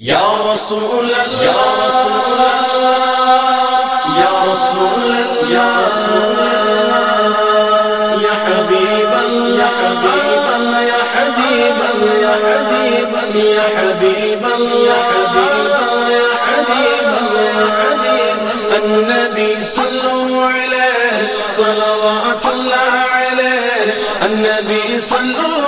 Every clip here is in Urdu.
یا رسول یا رسول یا رسول یا رسول اللہ یا حبیب یا حبیب یا حبیب یا حبیب یا حبیب یا حبیب یا حبیب النبی صلوا علیہ صلوات اللہ علیہ النبی صلوا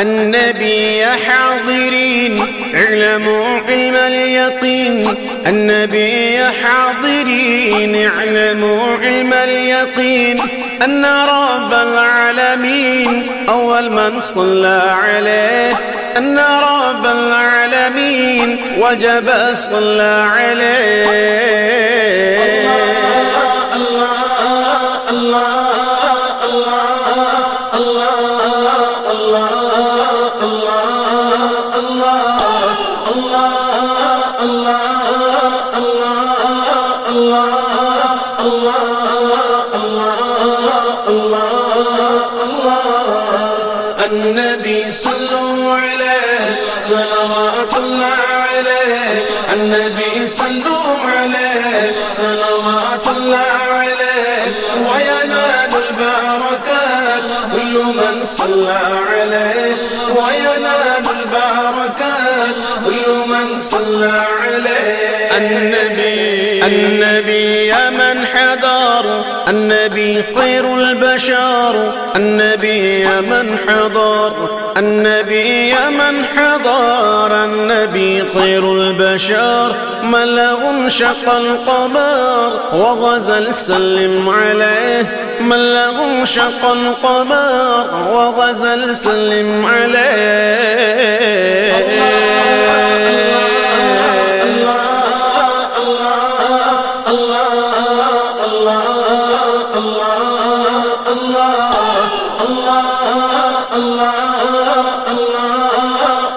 النبي حاضرين اعلموا علم اليقين. النبي حاضرين اعلموا علم اليقين. أن رب العالمين أول من صلى عليه. أن رب العالمين وجب صلى عليه. الله اللہ اللہ اللہ النبي صلوا عليه صلوات الله عليه. النبي صلوا عليه صلوات الله عليه. وينال البركات كل من صلى عليه. وينال البركات كل من صلى عليه. النبي النبي النبي خير البشر، النبي يا من حضر، النبي يا من حضر، النبي خير البشر، من شق القمر، وغزل سلم عليه، من شق القمر، وغزل سلم عليه.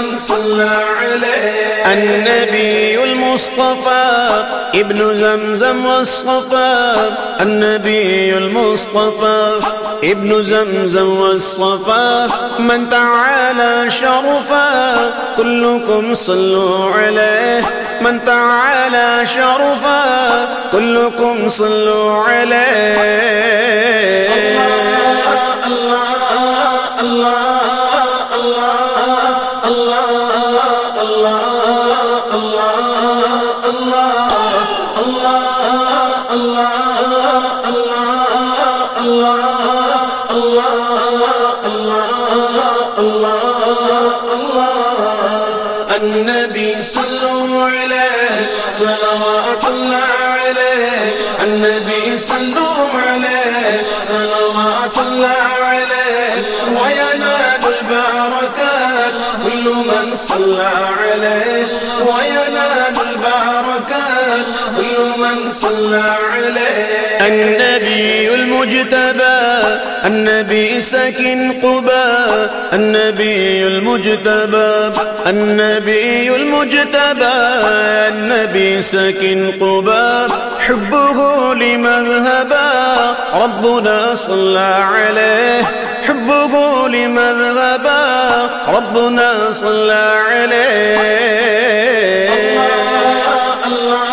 كل من صلى عليه. النبي المصطفى ابن زمزم والصفا. النبي المصطفى ابن زمزم والصفا. من تعالى شرفا كلكم صلوا عليه. من تعالى شرفا كلكم صلوا عليه. الله الله الله. النبي صلوا عليه، صلوات الله عليه، النبي صلوا عليه، صلوات الله عليه. وينال البركات، كل من صلى عليه. وينال البركات، كل من صلى عليه. النبي المجتبى النبي ساكن قبا النبي المجتبى النبي المجتبى النبي ساكن قبا حبه لمذهبا ربنا صلى عليه حبه لمذهبا ربنا صلى عليه النبي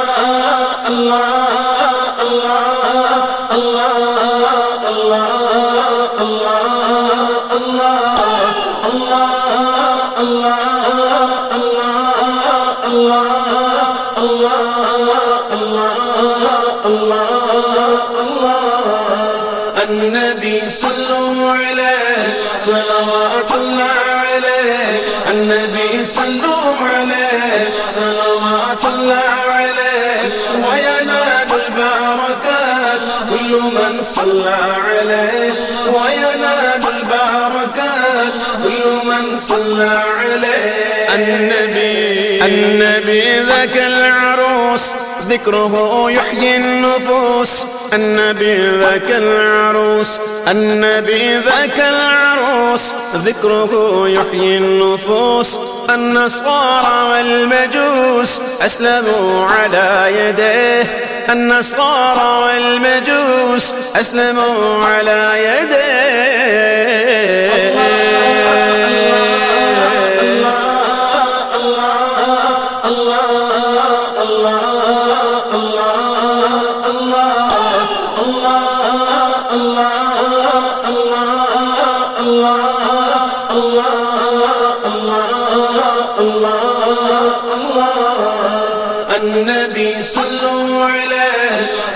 صلوا عليه، صلوات الله عليه، النبي صلوا عليه، صلوات الله عليه وينال البركات، كل من صلى عليه وينال البركات، كل من صلى عليه. النبي النبي ذاك العروس ذكره يحيي النفوس النبي ذاك العروس النبي ذاك العروس ذكره يحيي النفوس، النصارى والمجوس أسلموا على يديه، النصارى والمجوس أسلموا على يديه.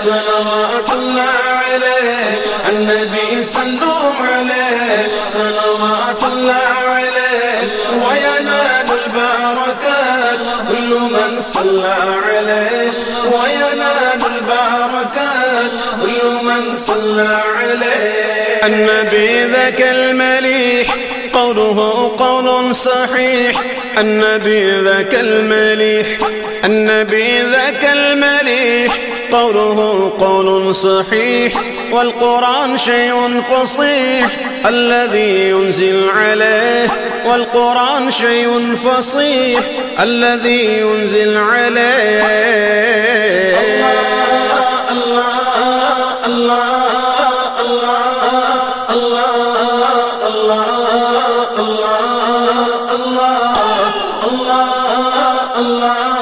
صلوات الله عليه النبي صلوا عليه صلوات الله عليه وينال البركات كل من صلى عليه وينال البركات كل من صلى عليه النبي ذاك المليح قوله قول صحيح النبي ذاك المليح النبي ذاك المليح قوله قول صحيح والقرآن شيء فصيح الذي ينزل عليه والقرآن شيء فصيح الذي ينزل عليه. الله الله الله الله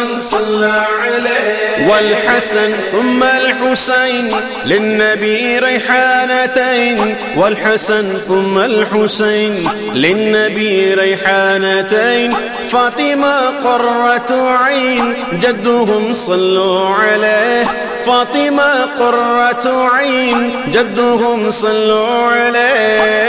من صلى عليه. والحسن ثم الحسين للنبي ريحانتين. والحسن ثم الحسين للنبي ريحانتين. فاطمة قرة عين جدهم صلوا عليه. فاطمة قرة عين جدهم صلوا عليه.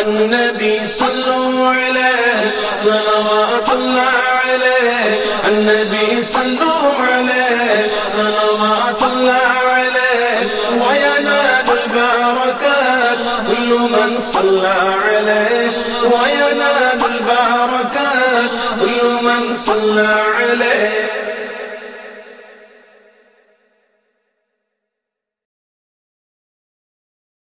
النبي صلوا عليه، صلوات الله عليه. النبي صلوا عليه، صلوات الله عليه. وينال البركات، كل من صلى عليه. وينال البركات، كل من صلى عليه.